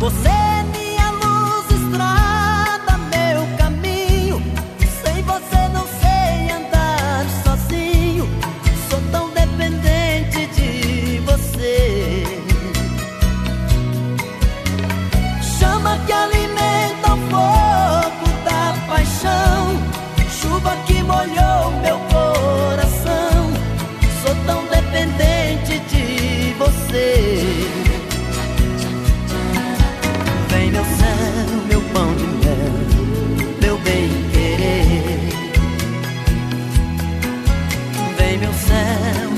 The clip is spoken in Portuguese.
Você. meu céu.